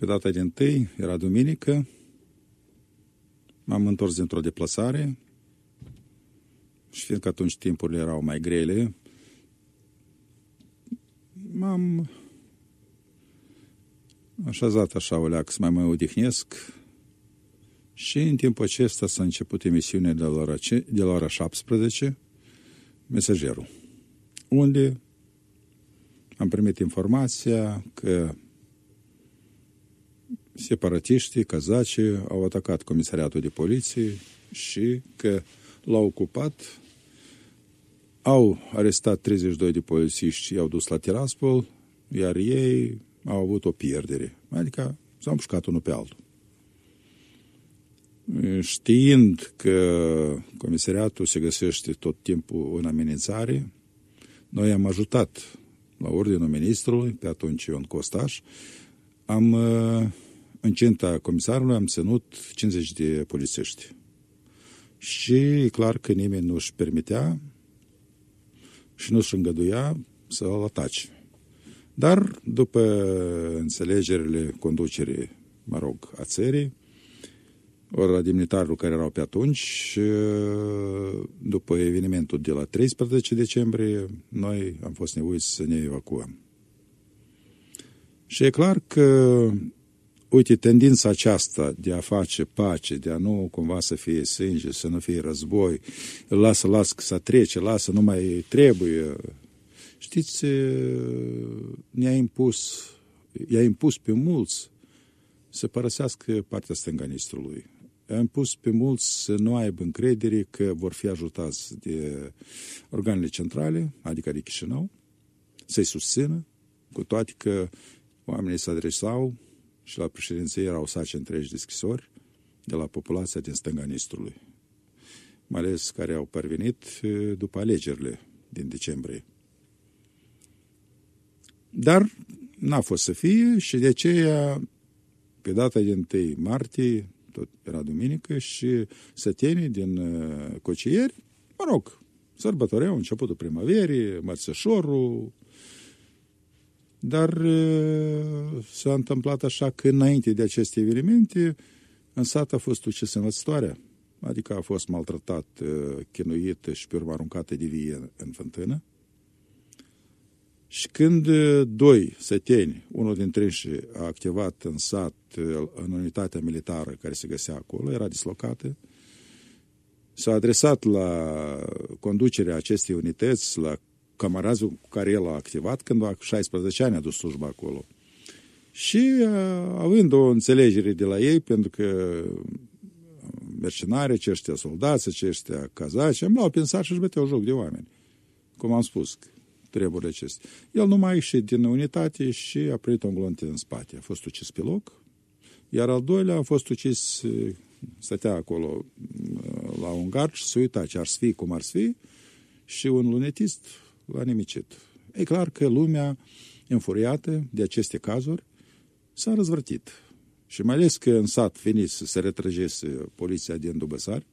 Pe data din 1 era duminică, m-am întors dintr-o deplasare și fiindcă atunci timpurile erau mai grele, m-am așezat așa o leac să mai mă odihnesc și în timpul acesta s-a început emisiunea de la ora, de la ora 17, Mesagerul, unde am primit informația că separatiștii, cazacii, au atacat comisariatul de poliție și că l-au ocupat, au arestat 32 de polițiști, i-au dus la Tiraspol, iar ei au avut o pierdere, adică s-au împușcat unul pe altul. Știind că comisariatul se găsește tot timpul în amenințare, noi am ajutat la ordinul ministrului, pe atunci Ion Costaș, am în cinta comisarului am ținut 50 de polițiști. Și e clar că nimeni nu își permitea și nu își îngăduia să-l atace. Dar după înțelegerile conducerii, mă rog, a țării, ori la demnitarul care erau pe atunci, după evenimentul de la 13 decembrie, noi am fost nevoiți să ne evacuăm. Și e clar că uite, tendința aceasta de a face pace, de a nu cumva să fie sânge, să nu fie război, lasă, lasă să trece, lasă, nu mai trebuie. Știți, ne-a impus, i-a impus pe mulți să părăsească partea stânganistrului. A impus pe mulți să nu aibă încredere că vor fi ajutați de organele centrale, adică de Chișinău, să-i susțină, cu toate că oamenii se adresau și la președinție erau saci întregi de scrisori de la populația din stânga Nistrului, mai ales care au parvenit după alegerile din decembrie. Dar n-a fost să fie și de aceea, pe data din 1 martie, tot era duminică, și sătenii din Cocieri, mă rog, sărbătoreau începutul primăverii, mărțășorul, dar s-a întâmplat așa că înainte de aceste evenimente, în sat a fost ucis învățătoarea, adică a fost maltratat, chinuit și pe urmă aruncată de vie în fântână. Și când doi săteni, unul dintre ei a activat în sat, în unitatea militară care se găsea acolo, era dislocată, s-a adresat la conducerea acestei unități, la camarazul cu care el a activat când a 16 ani a dus slujba acolo. Și având o înțelegere de la ei, pentru că mercenari, aceștia soldați, aceștia cazaci, am luat pensat și își băteau joc de oameni. Cum am spus, treburile acestea. El nu mai a ieșit din unitate și a primit un glonte în spate. A fost ucis pe loc, iar al doilea a fost ucis, stătea acolo la un gard și se uita ce ar fi, cum ar fi, și un lunetist l-a nimicit. E clar că lumea, înfuriată de aceste cazuri, s-a răzvărtit. Și mai ales că în sat venise să se retrăgese poliția din Dubăsari,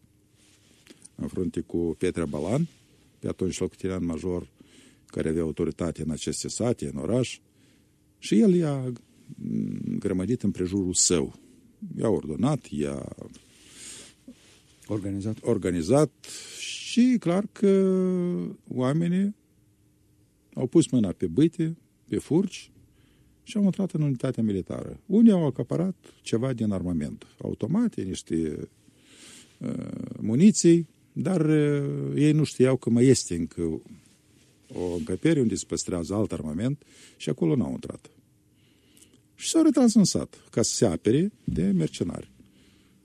în frunte cu Petre Balan, pe atunci locutinant major care avea autoritate în aceste sate, în oraș, și el i-a grămădit în prejurul său. I-a ordonat, i-a organizat. organizat și clar că oamenii au pus mâna pe băite, pe furci și au intrat în unitatea militară. Unii au acaparat ceva din armament, automate, niște uh, muniții, dar uh, ei nu știau că mai este încă o încăpere unde se păstrează alt armament și acolo n-au intrat. Și s-au retras în sat ca să se apere de mercenari.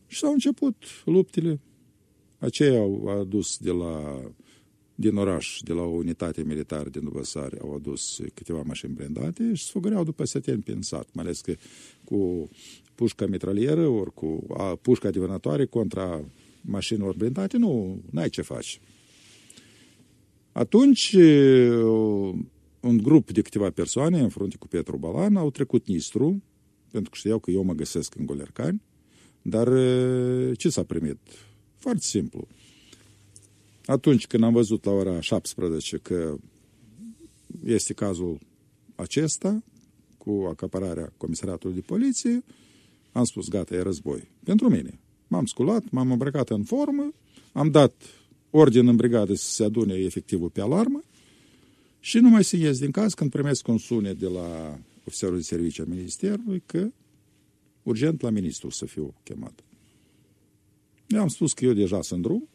Și s-au început luptele. Aceia au adus de la din oraș, de la o unitate militară din Dubăsari, au adus câteva mașini blindate și sfăgăreau după săteni prin sat, mai ales că cu pușca mitralieră ori cu a, pușca divănătoare contra mașinilor blindate, nu ai ce faci. Atunci, un grup de câteva persoane, în frunte cu Petru Balan, au trecut Nistru, pentru că știau că eu mă găsesc în Golercani, dar ce s-a primit? Foarte simplu atunci când am văzut la ora 17 că este cazul acesta, cu acapararea comisariatului de poliție, am spus, gata, e război. Pentru mine. M-am sculat, m-am îmbrăcat în formă, am dat ordin în brigadă să se adune efectivul pe alarmă și nu mai să ies din caz când primesc un sunet de la ofițerul de serviciu al Ministerului că urgent la ministru să fiu chemat. I-am spus că eu deja sunt drum.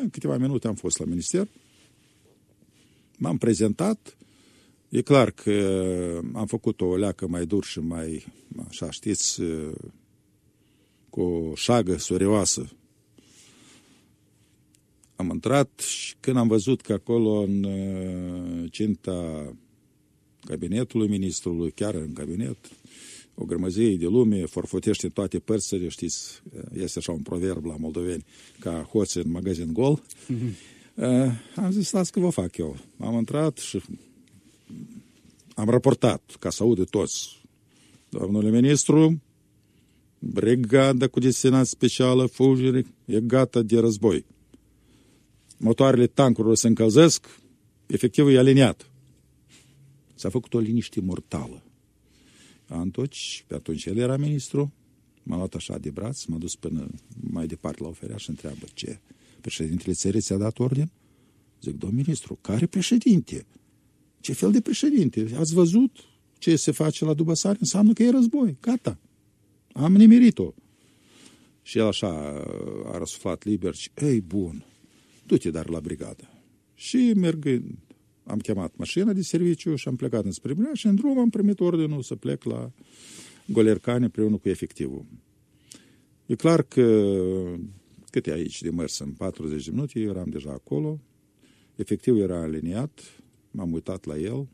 În câteva minute am fost la minister. M-am prezentat. E clar că am făcut o leacă mai dur și mai, așa știți, cu o șagă surioasă. Am intrat și când am văzut că acolo în cinta cabinetului ministrului, chiar în cabinet, o grămăzie de lume, forfotește toate părțile, știți, este așa un proverb la moldoveni, ca hoți în magazin gol. Mm-hmm. Uh, am zis, las că vă fac eu. Am intrat și am raportat, ca să audă toți. Domnule ministru, brigada cu destinat specială fugere e gata de război. Motoarele tancurilor se încălzesc, efectivul e aliniat. S-a făcut o liniște mortală. Antoci, pe atunci el era ministru, m-a luat așa de braț, m-a dus până mai departe la oferea și întreabă ce? Președintele țării ți-a dat ordin? Zic, domn ministru, care președinte? Ce fel de președinte? Ați văzut ce se face la Dubăsari? Înseamnă că e război. Gata. Am nimerit-o. Și el așa a răsuflat liber și, ei, bun, du-te dar la brigadă. Și mergând am chemat mașina de serviciu și am plecat înspre Brăila și în drum am primit ordinul să plec la Golercane împreună cu efectivul. E clar că cât e aici de mers în 40 de minute, eu eram deja acolo, efectivul era aliniat, m-am uitat la el,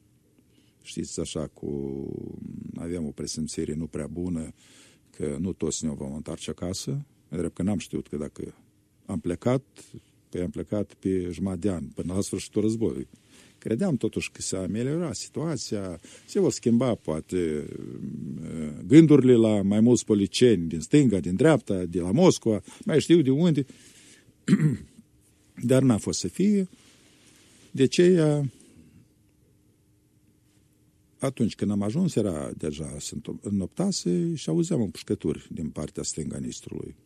știți așa, cu aveam o presimțire nu prea bună că nu toți ne vom întoarce acasă, drept că n-am știut că dacă am plecat, păi am plecat pe jumătate de an, până la sfârșitul războiului. Credeam totuși că se ameliora situația, se vor schimba poate gândurile la mai mulți policieni din stânga, din dreapta, de la Moscova, mai știu de unde, dar n-a fost să fie. De aceea, atunci când am ajuns, era deja se înnoptase și auzeam împușcături din partea stânga Nistrului.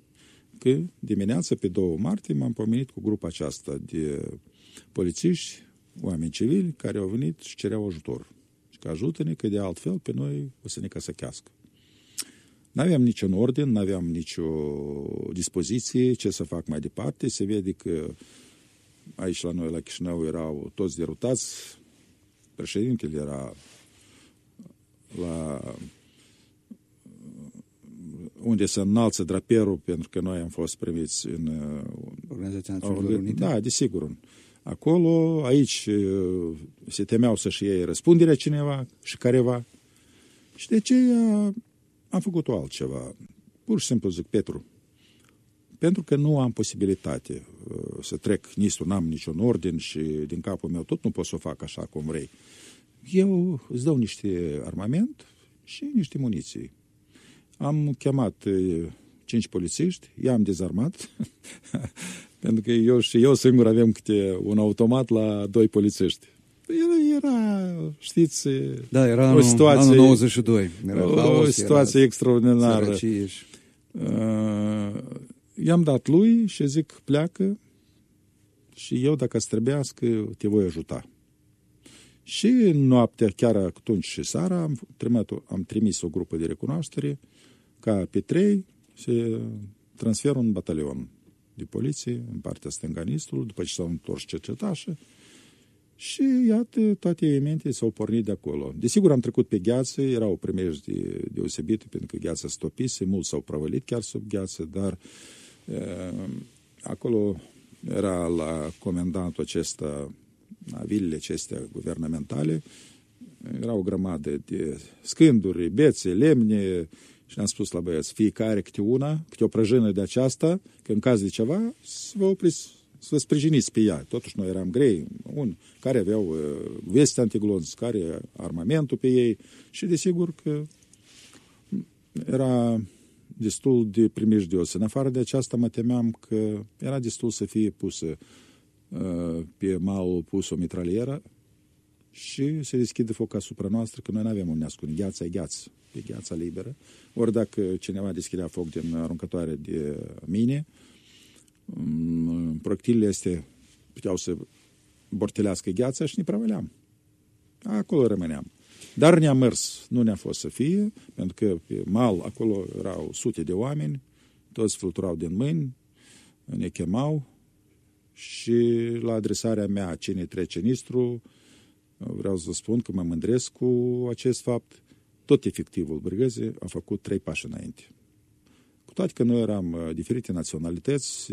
Că dimineața, pe 2 martie, m-am pomenit cu grupa aceasta de polițiști oameni civili care au venit și cereau ajutor. Și că ajută-ne, că de altfel pe noi o să ne căsăchească. N-aveam niciun ordin, n-aveam nicio dispoziție ce să fac mai departe. Se vede că aici la noi, la Chișinău, erau toți derutați. Președintele era la unde se înalță draperul, pentru că noi am fost primiți în Organizația Națiunilor Unite. Da, desigur acolo, aici se temeau să-și iei răspunderea cineva și careva. Și de ce am făcut-o altceva. Pur și simplu zic, Petru, pentru că nu am posibilitate să trec nistul, n-am niciun ordin și din capul meu tot nu pot să o fac așa cum vrei. Eu îți dau niște armament și niște muniții. Am chemat cinci polițiști, i-am dezarmat Pentru că eu și eu singur aveam câte un automat la doi polițiști. Era, era știți, da, era anul, o situație, anul 92. Era o, haos, o situație era extraordinară. Uh, i-am dat lui și zic, pleacă și eu, dacă îți trebuiască, te voi ajuta. Și noaptea, chiar atunci și seara, am, trimis, am trimis o grupă de recunoaștere ca pe trei se transferă un batalion de poliție în partea stânganistului, după ce s-au întors cercetașă, și iată, toate elementele s-au pornit de acolo. Desigur, am trecut pe gheață, era o primejde deosebită, pentru că gheața stopise, mulți s-au prăvălit chiar sub gheață, dar e, acolo era la comandantul acesta, la vilele acestea guvernamentale, era o grămadă de scânduri, bețe, lemne, și am spus la băieți, fiecare câte una, câte o prăjină de aceasta, că în caz de ceva, să vă opriți, să vă sprijiniți pe ea. Totuși noi eram grei, un, care aveau uh, veste antiglonți, care armamentul pe ei și desigur că era destul de primejdios. În afară de aceasta mă temeam că era destul să fie pusă uh, pe malul pus o mitralieră și se deschide foc asupra noastră, că noi nu avem un ascunde. Gheața e gheață, e gheața liberă. Ori dacă cineva deschidea foc din aruncătoare de mine, mm, proiectilele este, puteau să bortelească gheața și ne prăvăleam. Acolo rămâneam. Dar ne-a mers, nu ne-a fost să fie, pentru că pe mal acolo erau sute de oameni, toți fluturau din mâini, ne chemau și la adresarea mea, cine trece nistru, vreau să spun că mă mândresc cu acest fapt. Tot efectivul brigăzii a făcut trei pași înainte. Cu toate că noi eram uh, diferite naționalități,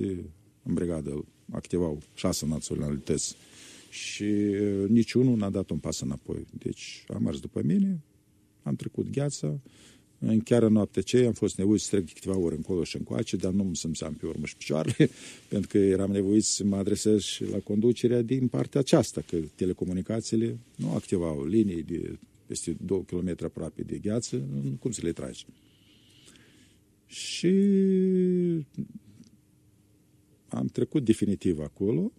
în brigadă activau șase naționalități și uh, niciunul n-a dat un pas înapoi. Deci am mers după mine, am trecut gheața, în chiar în noaptea aceea am fost nevoit să trec de câteva ore încolo și încoace, dar nu să-mi seam pe urmă și picioarele, pentru că eram nevoit să mă adresez și la conducerea din partea aceasta, că telecomunicațiile nu activau linii de peste 2 km aproape de gheață, cum să le tragi. Și am trecut definitiv acolo,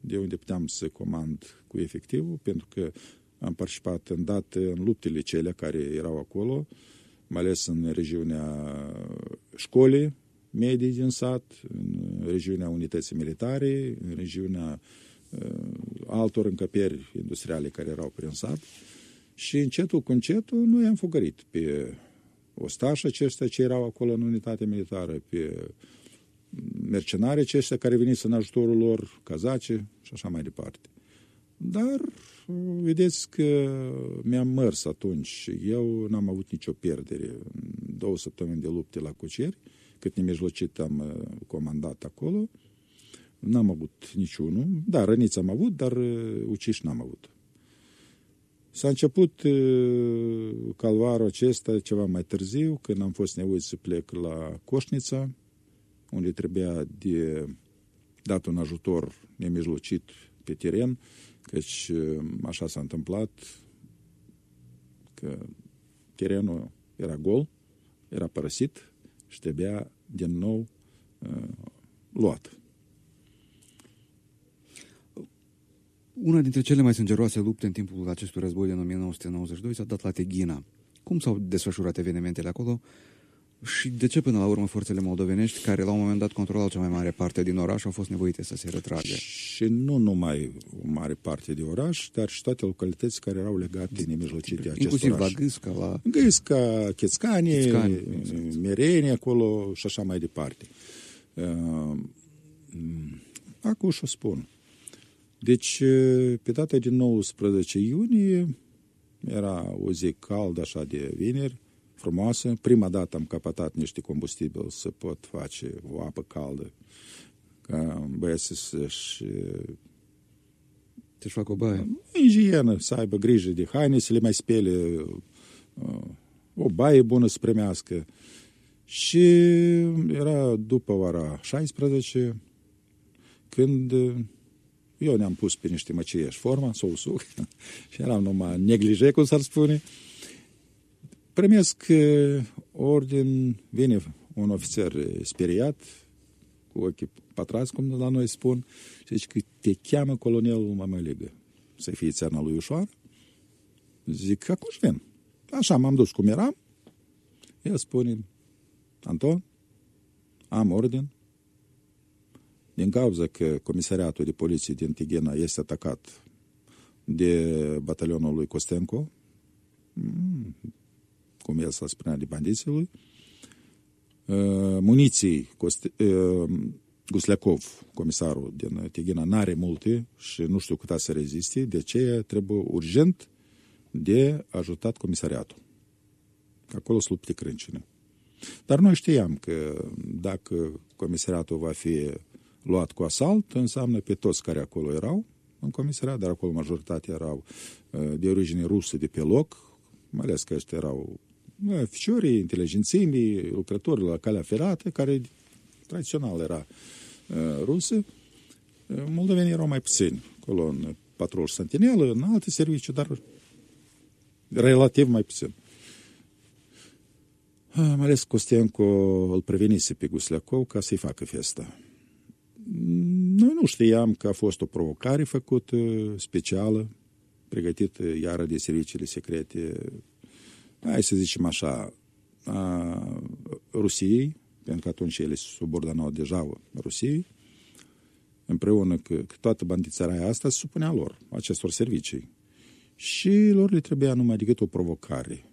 de unde puteam să comand cu efectivul, pentru că am participat în dată în luptele cele care erau acolo, mai ales în regiunea școlii medii din sat, în regiunea unității militare, în regiunea uh, altor încăperi industriale care erau prin sat și încetul cu încetul noi am fugărit pe ostași aceștia ce erau acolo în unitate militară, pe mercenari aceștia care veniți în ajutorul lor, cazace și așa mai departe. Dar vedeți că mi-am mers atunci și eu n-am avut nicio pierdere. Două săptămâni de lupte la Cocieri, cât nemijlocit am uh, comandat acolo, n-am avut niciunul. Da, răniți am avut, dar uh, uciși n-am avut. S-a început uh, calvarul acesta ceva mai târziu, când am fost nevoit să plec la Coșnița, unde trebuia de dat un ajutor nemijlocit pe teren, Căci uh, așa s-a întâmplat că terenul era gol, era părăsit și trebuia din nou uh, luat. Una dintre cele mai sângeroase lupte în timpul acestui război din 1992 s-a dat la Teghina. Cum s-au desfășurat evenimentele acolo și de ce până la urmă forțele moldovenești, care la un moment dat controlau cea mai mare parte din oraș, au fost nevoite să se retragă? Și nu numai o mare parte de oraș, dar și toate localități care erau legate nemijlocit de acest Inclusiv oraș. la Gâsca, la... Gâsca, Chețcani, Mereni acolo și așa mai departe. Uh, acum și-o spun. Deci, pe data de 19 iunie, era o zi caldă așa de vineri, frumoasă. Prima dată am capatat niște combustibil să pot face o apă caldă ca băieții să-și să-și facă o baie. Igienă, să aibă grijă de haine, să le mai spele uh, o baie bună să primească. Și era după ora 16, când eu ne-am pus pe niște măcieși forma, sau suc, și eram numai neglije, cum s-ar spune, primesc ordin, vine un ofițer speriat, cu ochii patrați, cum la noi spun, și zice că te cheamă colonelul Mămăligă. Să fie țarna lui ușoară. Zic, că acum vin. Așa m-am dus cum eram. El spune, Anton, am ordin. Din cauza că comisariatul de poliție din Tighena este atacat de batalionul lui Costenco, mm, cum el s-a spunea, de bandiților, uh, muniții, uh, Gusleacov, comisarul din Tighina, n-are multe și nu știu cât să reziste, de aceea trebuie urgent de ajutat comisariatul. Acolo sunt lupte crâncine. Dar noi știam că dacă comisariatul va fi luat cu asalt, înseamnă pe toți care acolo erau în comisariat, dar acolo majoritatea erau uh, de origine rusă de pe loc, mai ales că ăștia erau ficiorii, inteligențimii, lucrători la calea ferată, care tradițional era uh, rusă. Uh, moldovenii erau mai puțini, acolo în patrol și sentinelă, în alte servicii, dar relativ mai puțin. Uh, mai ales Costenco îl prevenise pe Gusleacov ca să-i facă festa. Noi nu știam că a fost o provocare făcută specială pregătit iară de serviciile secrete, hai să zicem așa, a Rusiei, pentru că atunci ele se subordonau deja Rusiei, împreună cu, cu toată bandițarea asta se supunea lor, acestor servicii. Și lor le trebuia numai decât o provocare.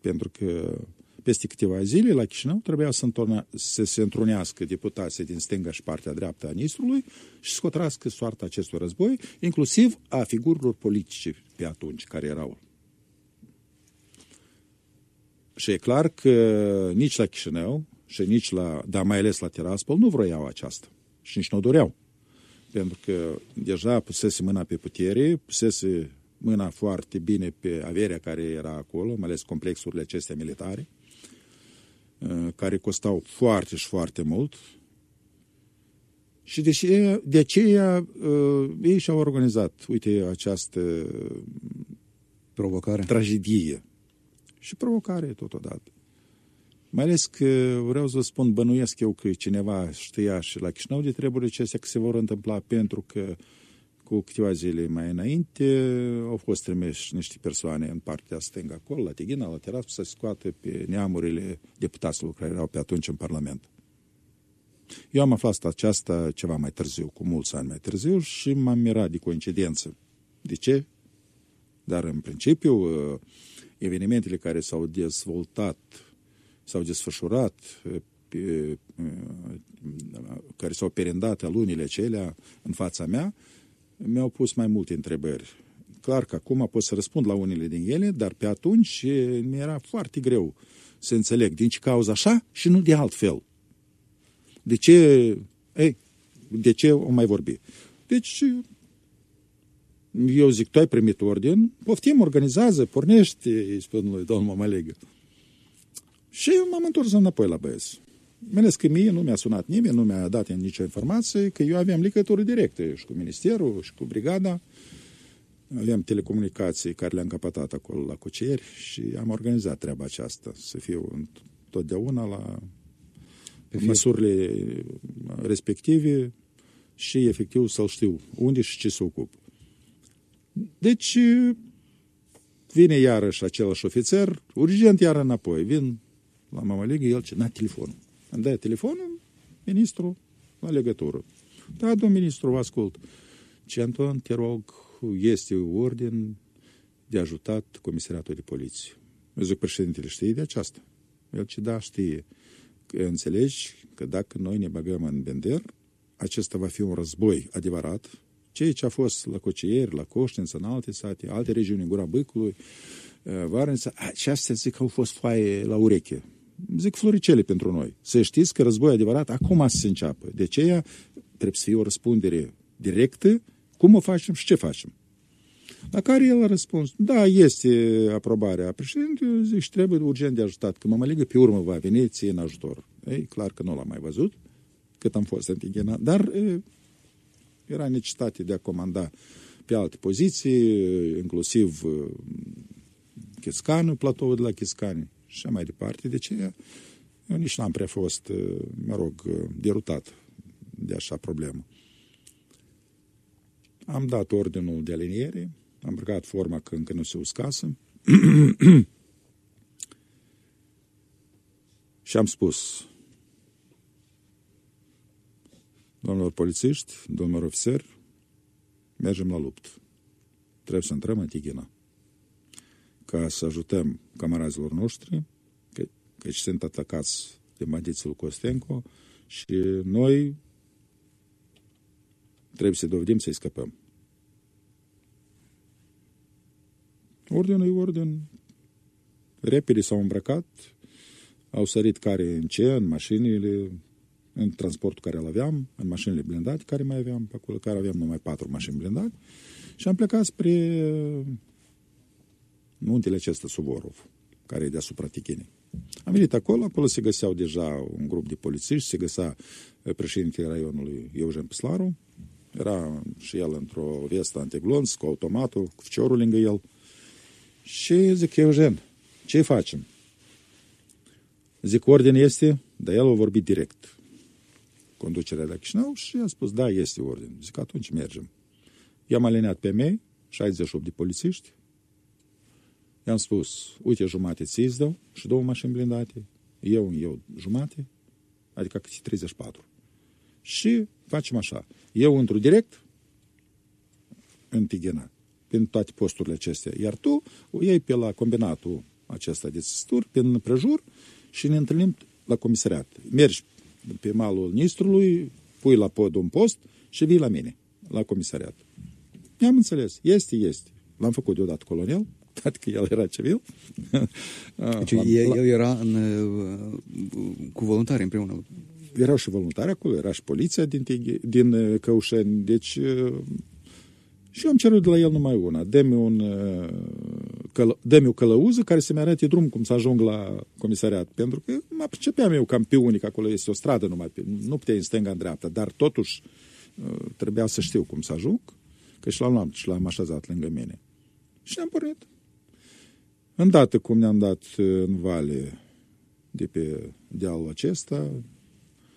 Pentru că peste câteva zile la Chișinău trebuia să, întorna, să se întrunească deputații din stânga și partea dreaptă a Nistrului și să hotărască soarta acestui război, inclusiv a figurilor politice pe atunci care erau. Și e clar că nici la Chișinău și nici la, dar mai ales la Tiraspol, nu vroiau aceasta și nici nu o doreau. Pentru că deja pusese mâna pe putere, pusese mâna foarte bine pe averea care era acolo, mai ales complexurile acestea militare, uh, care costau foarte și foarte mult. Și de, aceea, de aceea uh, ei și-au organizat, uite, această provocare. tragedie și provocare totodată. Mai ales că vreau să vă spun, bănuiesc eu că cineva știa și la Chișinău de treburile acestea că se vor întâmpla pentru că cu câteva zile mai înainte au fost trimeși niște persoane în partea stângă acolo, la Tighina, la terasă, să scoată pe neamurile deputaților care erau pe atunci în Parlament. Eu am aflat aceasta ceva mai târziu, cu mulți ani mai târziu și m-am mirat de coincidență. De ce? Dar în principiu evenimentele care s-au dezvoltat s-au desfășurat, pe, care s-au perindat lunile acelea în fața mea, mi-au pus mai multe întrebări. Clar că acum pot să răspund la unele din ele, dar pe atunci mi-era foarte greu să înțeleg din ce cauză așa și nu de altfel. De ce, ei, de ce o mai vorbi? Deci, eu zic, tu ai primit ordin, poftim, organizează, pornește, îi spun lui domnul Mamalegă. Și m-am întors înapoi la băieți. Mai că mie nu mi-a sunat nimeni, nu mi-a dat nicio informație, că eu aveam legături directe și cu ministerul, și cu brigada. Aveam telecomunicații care le-am capatat acolo la Cocieri și am organizat treaba aceasta, să fiu totdeauna la Pe măsurile respective și efectiv să-l știu unde și ce se ocupă. Deci vine iarăși același ofițer, urgent iar înapoi, vin la mama legă, el ce, na, telefonul. Îmi dă telefonul, ministru, la legătură. Da, domn ministru, vă ascult. Ce, Anton, te rog, este ordin de ajutat comisariatul de poliție. Eu zic, președintele, știi de aceasta? El ce, da, știe. Că înțelegi că dacă noi ne băgăm în Bender, acesta va fi un război adevărat, ceea ce a fost la Cocieri, la Coștință, în alte sate, alte regiuni, în Gura Băcului, Varența, aceastea zic că au fost foaie la ureche zic floricele pentru noi. Să știți că războiul adevărat acum se înceapă. De aceea trebuie să fie o răspundere directă, cum o facem și ce facem. La care el a răspuns, da, este aprobarea președintelui, zic, și trebuie urgent de ajutat, că Mămăligă pe urmă va veni ție în ajutor. Ei, clar că nu l-am mai văzut, cât am fost în Tighena, dar e, era necesitate de a comanda pe alte poziții, inclusiv Chiscanu, platoul de la Chiscani și mai departe. De ce eu nici n-am prea fost, mă rog, derutat de așa problemă. Am dat ordinul de aliniere, am băgat forma că încă nu se uscasă și am spus domnilor polițiști, domnilor ofițeri, mergem la luptă. Trebuie să intrăm în Tighina ca să ajutăm camarazilor noștri, că, căci sunt atacați de bandiții Costenco și noi trebuie să dovedim să-i scăpăm. Ordinul e ordin. Repede s-au îmbrăcat, au sărit care în ce, în mașinile, în transportul care îl aveam, în mașinile blindate care mai aveam pe acolo, care aveam numai patru mașini blindate, și am plecat spre muntele acesta Suvorov, care e deasupra Tichinei. Am venit acolo, acolo se găseau deja un grup de polițiști, se găsea eh, președintele raionului Eugen Pislaru, era și el într-o vestă antiglonț, cu automatul, cu ficiorul lângă el. Și zic, Eugen, ce facem? Zic, ordin este, dar el a vorbit direct. Conducerea de la Chișinău și a spus, da, este ordin. Zic, atunci mergem. I-am alineat pe mei, 68 de polițiști. I-am spus, uite, jumate ți dau și două mașini blindate, eu, eu jumate, adică câte 34. Și facem așa. Eu intru direct în Tighena, prin toate posturile acestea, iar tu o iei pe la combinatul acesta de țesături, prin prejur și ne întâlnim la comisariat. Mergi pe malul Nistrului, pui la pod un post și vii la mine, la comisariat. I-am înțeles. Este, este. L-am făcut deodată colonel, toate că el era civil. Deci el, el era în, cu voluntari împreună. Erau și voluntari acolo, era și poliția din, din Căușeni, deci și eu am cerut de la el numai una. Dă-mi, un, căl- dă o călăuză care să-mi arate drum cum să ajung la comisariat. Pentru că mă pricepeam eu cam pe unic, acolo este o stradă numai, nu puteai în stânga, în dreapta, dar totuși trebuia să știu cum să ajung, că și l-am luat și l-am așezat lângă mine. Și ne-am pornit. Îndată cum ne-am dat în vale de pe dealul acesta,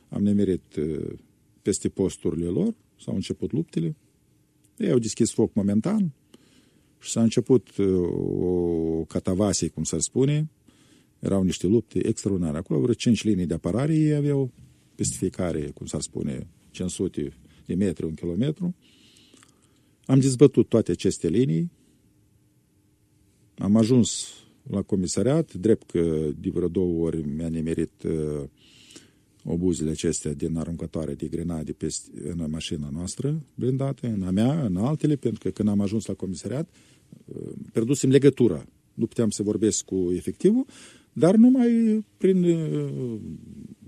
am nemerit peste posturile lor, s-au început luptele, ei au deschis foc momentan și s-a început o catavasie, cum s-ar spune, erau niște lupte extraordinare. Acolo vreo cinci linii de apărare ei aveau, peste fiecare, cum s-ar spune, 500 de metri, un kilometru. Am dezbătut toate aceste linii, am ajuns la comisariat, drept că de vreo două ori mi-a nimerit uh, obuzile acestea din aruncătoare de grenade peste, în mașina noastră blindată, în a mea, în altele, pentru că când am ajuns la comisariat, uh, pierdusem legătura. Nu puteam să vorbesc cu efectivul, dar numai prin uh,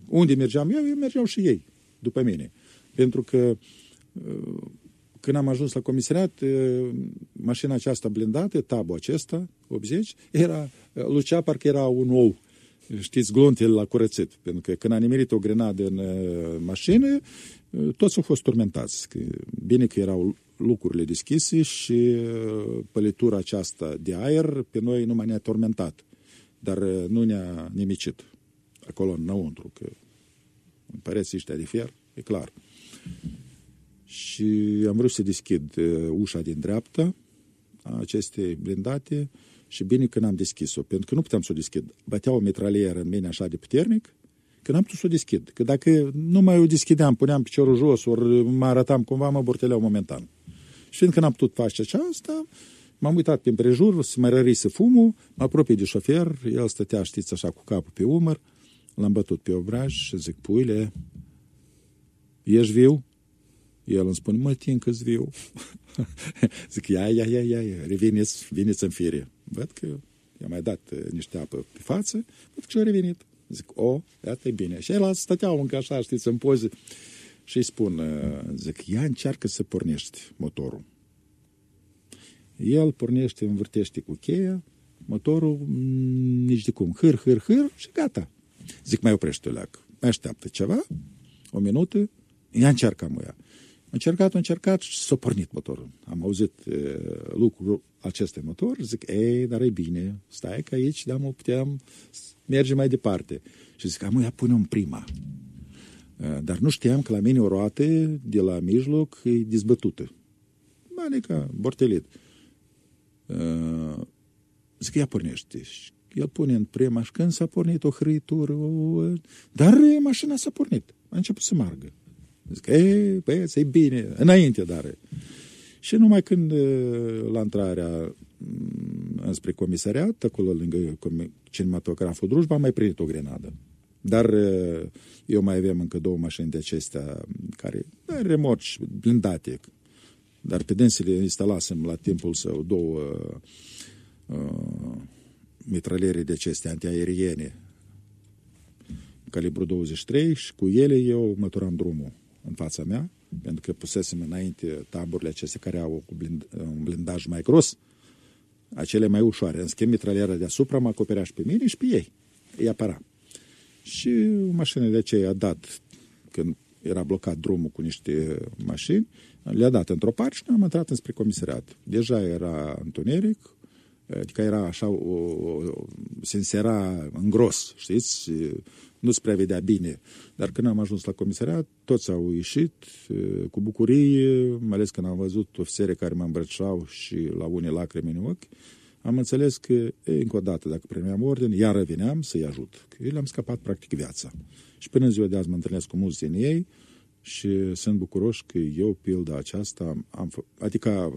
unde mergeam eu, mergeau și ei, după mine. Pentru că uh, când am ajuns la comisariat, mașina aceasta blindată, tabul acesta, 80, era, lucea parcă era un ou știți, glontele la curățit. Pentru că când a nimerit o grenadă în uh, mașină, uh, toți au fost turmentați. Că, bine că erau lucrurile deschise și uh, pălitura aceasta de aer pe noi nu mai ne-a tormentat. Dar nu ne-a nimicit acolo înăuntru, că în pereții ăștia de fier, e clar. Și am vrut să deschid ușa din dreapta a acestei blindate, și bine că n-am deschis-o, pentru că nu puteam să o deschid. Bătea o mitralieră în mine așa de puternic, că n-am putut să o deschid. Că dacă nu mai o deschideam, puneam piciorul jos, ori mă arătam cumva, mă borteleau momentan. Și fiindcă n-am putut face aceasta, m-am uitat pe împrejur, să mai rărise fumul, mă apropie de șofer, el stătea, știți, așa, cu capul pe umăr, l-am bătut pe obraj și zic, puile, ești viu? El îmi spune, mă, tin că viu. zic, ia, ia, ia, ia, ia, reveniți, veniți în fire. Văd că i-a mai dat uh, niște apă pe față, văd că și-a revenit. Zic, o, iată e bine. Și el stăteau încă așa, știți, în poze. Și îi spun, uh, zic, ia încearcă să pornești motorul. El pornește, învârtește cu cheia, motorul mm, nici de cum, hâr, hâr, hâr și gata. Zic, mai oprește leac, mai așteaptă ceva, o minută, ia încearcă muia încercat, încercat și s-a pornit motorul. Am auzit e, lucrul acestui motor, zic, ei, dar e bine, stai că aici, da, mă puteam merge mai departe. Și zic, am ia pune un prima. E, dar nu știam că la mine o roată de la mijloc e dezbătută. Adică, bortelit. E, zic, ia pornește. El pune în prima și când s-a pornit o hrăitură, dar mașina s-a pornit. A început să margă. Zic, ei, băieți, e bine, înainte, dar... Și numai când la intrarea înspre comisariat, acolo lângă cinematograful Drujba, am mai primit o grenadă. Dar eu mai avem încă două mașini de acestea care, remorci, blindate, dar pe dânsele instalasem la timpul său două uh, mitraliere de acestea antiaeriene. Calibru 23 și cu ele eu măturam drumul în fața mea, pentru că pusesem înainte taburile acestea care au blind, un blindaj mai gros, acele mai ușoare. În schimb, mitraliera deasupra mă acoperea și pe mine și pe ei. Îi apăra. Și mașina de aceea a dat, când era blocat drumul cu niște mașini, le-a dat într-o parte și ne-am intrat înspre comisariat. Deja era întuneric, Adică era așa, o, o, se însera în gros, știți? Nu-ți prea vedea bine. Dar când am ajuns la comisariat, toți au ieșit cu bucurie, mai ales când am văzut ofițere care mă îmbrățișau și la unii lacrimi în ochi, am înțeles că, e, încă o dată, dacă primeam ordin, iar veneam să-i ajut. Că eu le-am scăpat practic viața. Și până în ziua de azi mă întâlnesc cu mulți din ei și sunt bucuroși că eu, pilda aceasta, am adică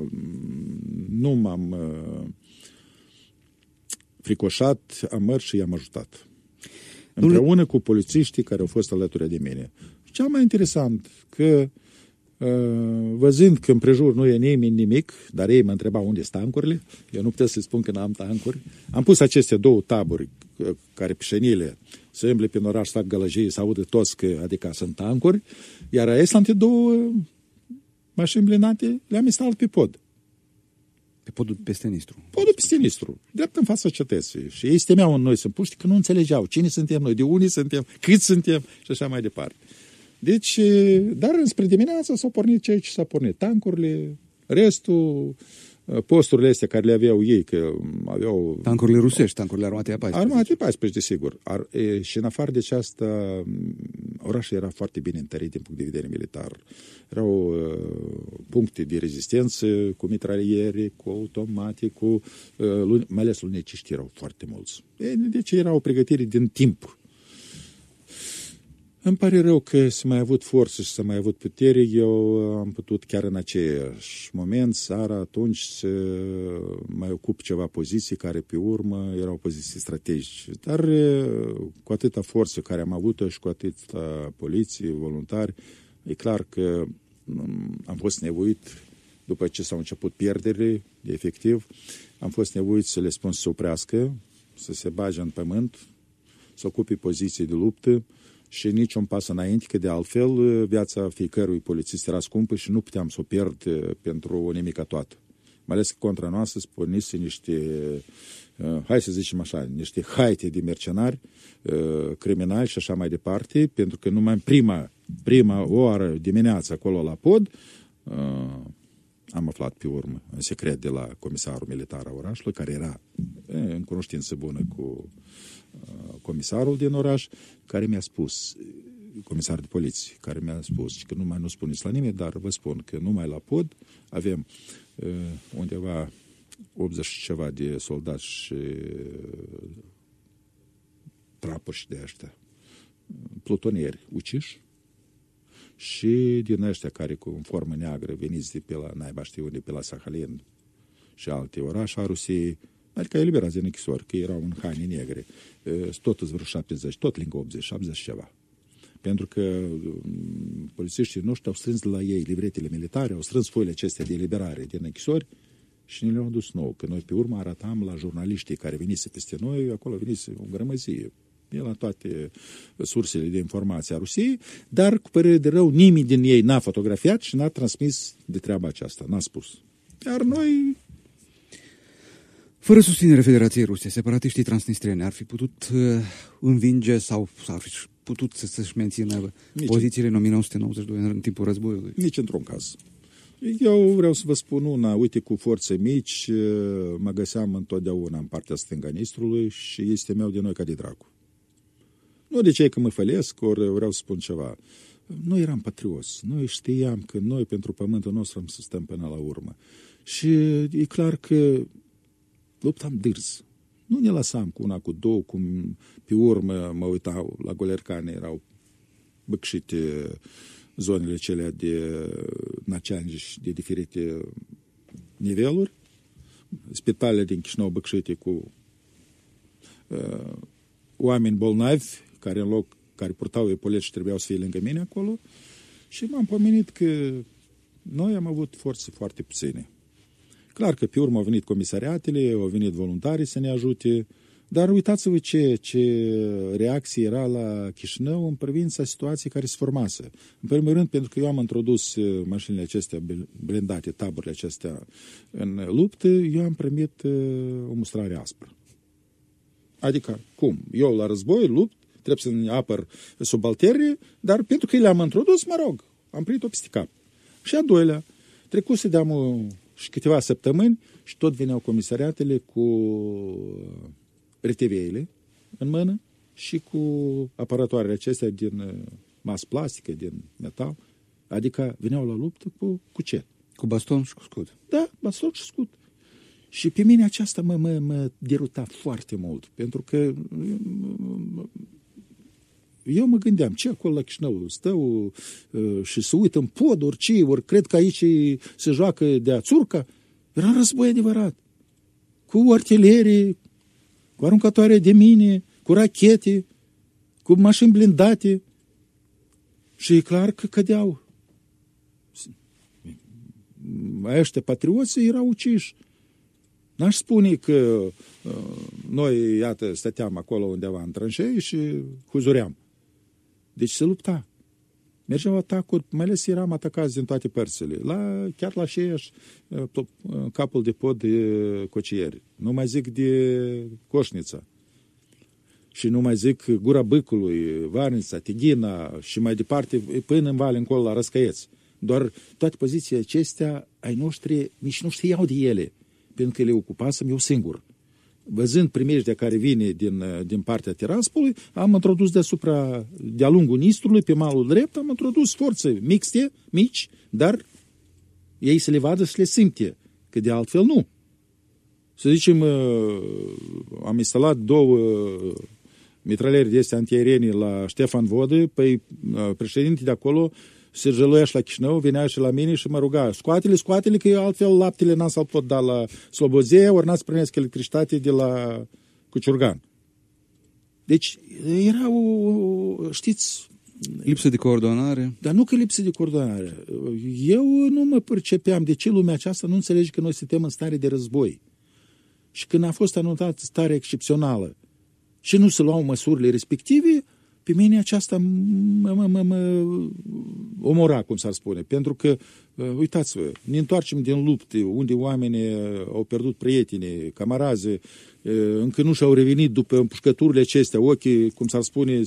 nu m-am uh, fricoșat, am mers și i-am ajutat. Împreună cu polițiștii care au fost alături de mine. Și cel mai interesant că uh, văzând că împrejur nu e nimeni nimic, dar ei mă întrebau unde sunt tancurile, eu nu puteam să spun că n-am tancuri, am pus aceste două taburi uh, care pișenile să îmble prin oraș, să fac gălăjii, să audă toți că, adică sunt tancuri, iar acelante două mașini blindate le-am instalat pe pod. Pe podul peste Nistru. Podul peste Nistru, drept în fața cetății. Și ei stemeau în noi să puști că nu înțelegeau cine suntem noi, de unii suntem, cât suntem și așa mai departe. Deci, dar înspre dimineața s-au pornit ceea ce s-a pornit. Tancurile, restul, posturile astea care le aveau ei, că aveau... Tancurile rusești, tancurile armate a 14. Armate a 14, desigur. Ar, e, și în afară de aceasta, orașul era foarte bine întărit din punct de vedere militar. Erau uh, puncte de rezistență cu mitraliere, cu automate, cu... Uh, mai ales luneciști erau foarte mulți. E, deci era o pregătire din timp îmi pare rău că să mai avut forță și să mai avut putere. Eu am putut chiar în aceeași moment, seara, atunci, să mai ocup ceva poziții care pe urmă erau poziții strategice. Dar cu atâta forță care am avut-o și cu atâta poliție, voluntari, e clar că am fost nevoit, după ce s-au început pierderile de efectiv, am fost nevoit să le spun să se oprească, să se bage în pământ, să ocupe poziții de luptă, și nici un pas înainte, că de altfel uh, viața fiecărui polițist era scumpă și nu puteam să o pierd uh, pentru o nimică toată. Mai ales că contra noastră spunise niște, uh, hai să zicem așa, niște haite de mercenari, criminali și așa mai departe, pentru că numai în prima, prima oră dimineața acolo la pod, am aflat pe urmă, în secret, de la comisarul militar a orașului, care era în cunoștință bună cu comisarul din oraș, care mi-a spus, comisar de poliție, care mi-a spus că nu mai nu spuneți la nimeni, dar vă spun că numai la pod avem uh, undeva 80 ceva de soldați și uh, trapuri de ăștia, plutonieri uciși, și din ăștia care cu formă neagră veniți de pe la naiba știu unde, pe la Sahalin și alte orașe a Rusiei, Adică eliberați din închisori, că erau în haine negre. Tot îți vreo 70, tot lângă 80, 70 ceva. Pentru că polițiștii noștri au strâns la ei livretele militare, au strâns foile acestea de eliberare din închisori și ne le-au dus nou. Că noi pe urmă arătam la jurnaliștii care venise peste noi, acolo venise o grămăzie e la toate sursele de informație a Rusiei, dar cu părere de rău nimeni din ei n-a fotografiat și n-a transmis de treaba aceasta, n-a spus. Iar noi fără susținerea Federației Ruse, separatiștii transnistrieni ar fi putut uh, învinge sau, sau ar fi putut să, să-și mențină Nici pozițiile în 1992 în timpul războiului? Nici într-un caz. Eu vreau să vă spun una, uite, cu forțe mici, uh, mă găseam întotdeauna în partea stânga Nistrului și este meu de noi ca de dracu. Nu de ce că mă fălesc, ori vreau să spun ceva. Noi eram patrios, noi știam că noi pentru pământul nostru am să stăm până la urmă. Și e clar că luptam dârs. Nu ne lăsam cu una, cu două, cum pe urmă mă uitau la Golercane, erau băcșite zonele cele de naceangi de diferite niveluri, spitalele din Chișinău băcșite cu uh, oameni bolnavi, care în loc care purtau epolet și trebuiau să fie lângă mine acolo și m-am pomenit că noi am avut forțe foarte puține. Clar că pe urmă au venit comisariatele, au venit voluntarii să ne ajute, dar uitați-vă ce, ce reacție era la Chișinău în privința situației care se formase. În primul rând, pentru că eu am introdus uh, mașinile acestea blindate, taburile acestea în luptă, eu am primit uh, o mustrare aspră. Adică, cum? Eu la război lupt, trebuie să ne apăr subalterii, dar pentru că le-am introdus, mă rog, am primit-o peste cap. Și a doilea, trecuse de-am și câteva săptămâni și tot veneau comisariatele cu RTV-ele în mână și cu aparatoarele acestea din uh, mas plastică, din metal. Adică veneau la luptă cu, cu ce? Cu baston și cu scut. Da, baston și scut. Și pe mine aceasta mă, mă, mă deruta foarte mult, pentru că eu mă gândeam, ce acolo la Chișinău stă uh, și se uită în pod, orice, ori cred că aici se joacă de ațurca. Era război adevărat. Cu artilerii, cu aruncătoare de mine, cu rachete, cu mașini blindate. Și e clar că cădeau. Ăștia patrioții erau uciși. N-aș spune că uh, noi, iată, stăteam acolo undeva în tranșei și huzuream. Deci se lupta. Mergeau atacuri, mai ales eram atacați din toate părțile. La, chiar la Șeieș, uh, uh, capul de pod de cocieri. Nu mai zic de Coșnița. Și nu mai zic Gura Bâcului, Varnița, Tighina și mai departe, până în vale încolo la Răscăieți. Doar toate pozițiile acestea ai noștri nici nu știau de ele pentru că le ocupasem eu singur. Văzând primejdea care vine din, din partea Tiraspolului, am introdus deasupra, de-a lungul Nistrului, pe malul drept, am introdus forțe mixte, mici, dar ei să le vadă și le simte, că de altfel nu. Să zicem, uh, am instalat două mitralieri de astea antiaeriene la Ștefan Vodă, păi uh, președintele de acolo se jăluia și la Chișinău, venea și la mine și mă ruga, scoate-le, scoate-le, că altfel laptele n-am să-l pot da la Slobozea, ori n-ați primesc electricitate de la Cuciurgan. Deci era o, știți... Lipsă de coordonare? Dar nu că lipsă de coordonare. Eu nu mă percepeam de ce lumea aceasta nu înțelege că noi suntem în stare de război. Și când a fost anunțată stare excepțională și nu se luau măsurile respective, pe mine aceasta mă, mă, mă, mă omora, cum s-ar spune, pentru că, uh, uitați-vă, ne întoarcem din lupte unde oamenii uh, au pierdut prieteni, camaraze, uh, încă nu și-au revenit după împușcăturile acestea, ochii, cum s-ar spune,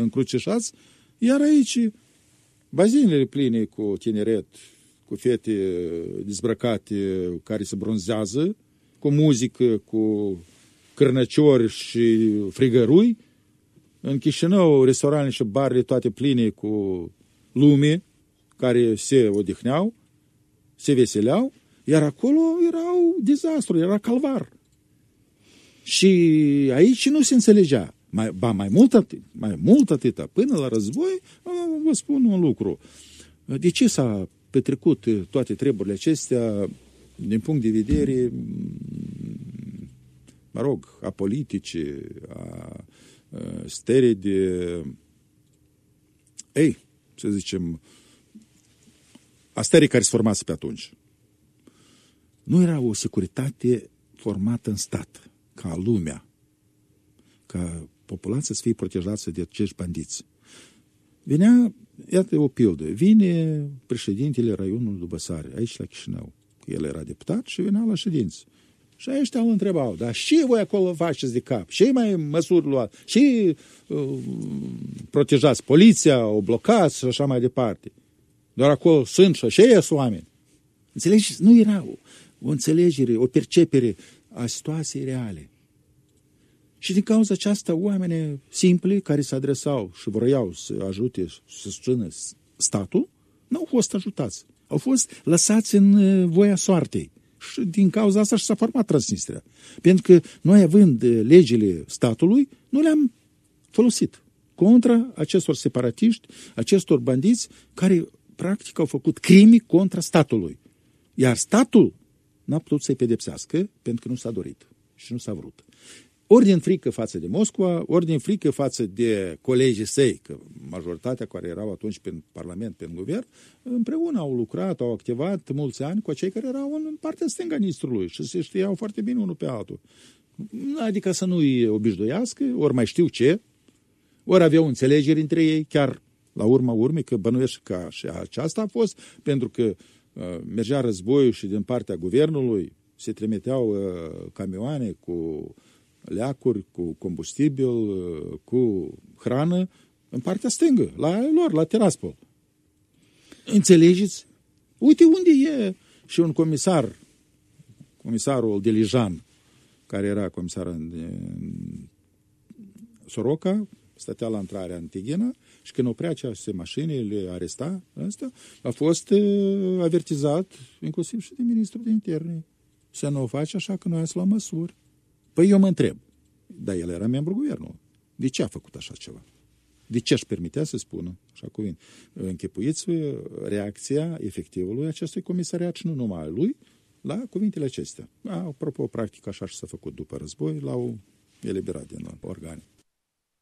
încrucișați, iar aici bazinele pline cu tineret, cu fete dezbrăcate care se bronzează, cu muzică, cu cârnăciori și frigărui, în Chișinău, restaurantele și barile toate pline cu lume care se odihneau, se veseleau, iar acolo erau dezastru, era calvar. Și aici nu se înțelegea. Mai, ba, mai mult, atât, mai mult atâta, până la război, vă spun un lucru. De ce s-a petrecut toate treburile acestea din punct de vedere, mă rog, a politice, a stări de, ei, să zicem, a stării care se formase pe atunci. Nu era o securitate formată în stat, ca lumea, ca populația să fie protejată de acești bandiți. Venea, iată o pildă, vine președintele raionului Dubăsare, aici la Chișinău, el era deputat și venea la ședință. Și ăștia îl întrebau, dar și voi acolo faceți de cap? Și mai măsuri luați? Și uh, protejați poliția, o blocați și așa mai departe? Doar acolo sunt și așa oameni. Înțelegeți? Nu era o, o înțelegere, o percepere a situației reale. Și din cauza aceasta, oamenii simpli care se adresau și vroiau să ajute, să susțină statul, nu au fost ajutați. Au fost lăsați în uh, voia soartei. Și din cauza asta și s-a format Transnistria. Pentru că noi, având eh, legile statului, nu le-am folosit contra acestor separatiști, acestor bandiți care practic au făcut crimi contra statului. Iar statul n-a putut să-i pedepsească pentru că nu s-a dorit și nu s-a vrut ori din frică față de Moscova, ori din frică față de colegii săi, că majoritatea care erau atunci pe Parlament, pe guvern, împreună au lucrat, au activat mulți ani cu cei care erau în partea stângă Nistrului și se știau foarte bine unul pe altul. Adică să nu-i obișnuiască, ori mai știu ce, ori aveau înțelegeri între ei, chiar la urma urmei, că bănuiesc că și aceasta a fost, pentru că uh, mergea războiul și din partea guvernului se trimiteau uh, camioane cu leacuri, cu combustibil, cu hrană, în partea stângă, la lor, la Tiraspol. Înțelegeți? Uite unde e și un comisar, comisarul Delijan, care era comisar în, în Soroca, stătea la intrarea în Tighina și când oprea aceste mașini, le aresta, asta, a fost uh, avertizat inclusiv și de ministrul de interne. Să nu o faci așa că noi să luăm măsuri. Păi eu mă întreb, dar el era membru guvernului. De ce a făcut așa ceva? De ce își permitea să spună așa cuvinte? Închipuiți reacția efectivului acestui comisariat și nu numai a lui la cuvintele acestea. Apropo, practic așa și s-a făcut după război, l-au eliberat din organe.